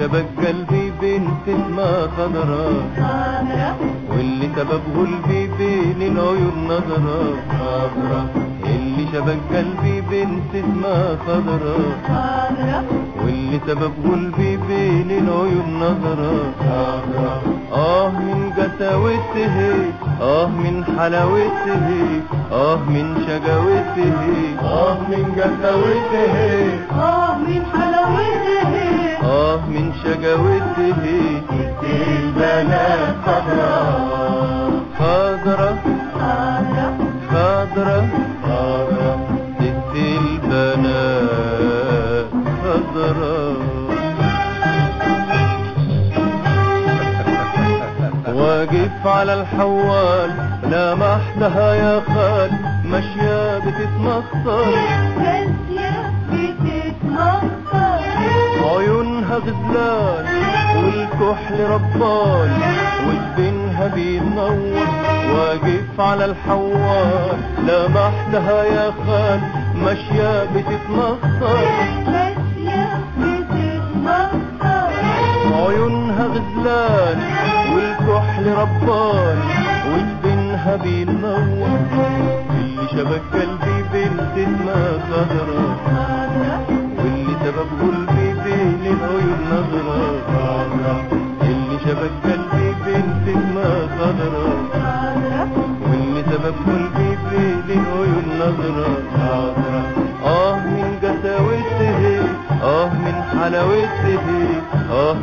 شبك قلبي بنت اسمها خضرا خضرة واللي سبب قلبي بين العيون نظرة اللي شبك قلبي بنت اسمها خضرا خضرة واللي سبب قلبي بين العيون نظرة آه من قساوته آه من حلاوته آه من شجاوته آه من قساوته آه من حلاوته. آه من شجاوته البنات خضرا خضرا خضرة خضرا خضرا ست البنات واقف على الحوال لمحتها يا خال ماشية بتتمخطر غزلان والكحل ربان وجبينها بينور واقف على الحوال. لمحتها يا خال ماشية ناسية بتتمخطر عيونها غزلان والكحل ربان وجبينها بينور اللي شبك قلبي بنت اسمها خضرا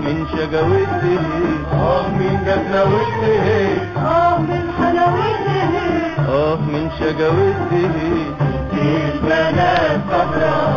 من شجاوته آه من قساوته آه من حلاوته. آه من شجاوته البنات خضرا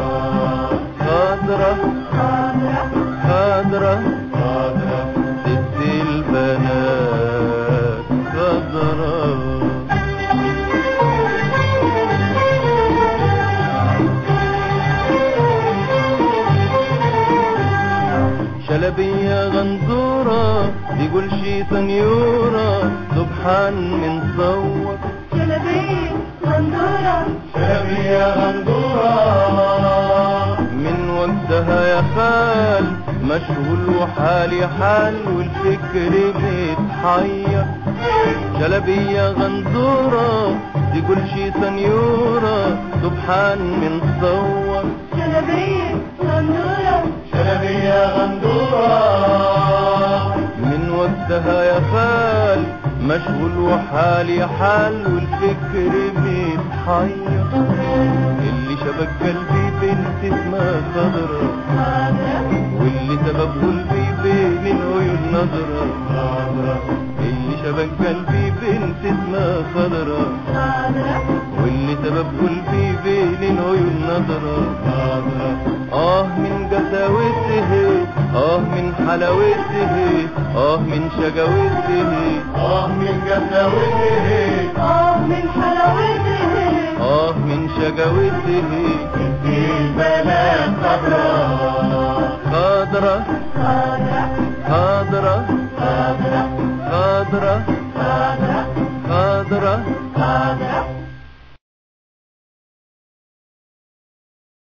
شلبية غندورة يقول شي سنيورة سبحان من صور جلبية غندورة شلبية غندورة من وقتها يا خال مشغول وحالي حال والفكر متحير شلبية غندورة تقول شي سنيورة سبحان من صور جلبية مشغول وحالي حال والفكر متحير اللي شبك قلبي بنت اسمها خضرة واللي سبب قلبي بين العيون نظرة قلبي بين العيون نظرة بعضها آه من جزاوته آه من حلاوته آه من شجاوته آه من جزاوته آه من حلاوته آه من شجاوته في البلد خضرا خضرا خضرا خضرا خضرا خضراء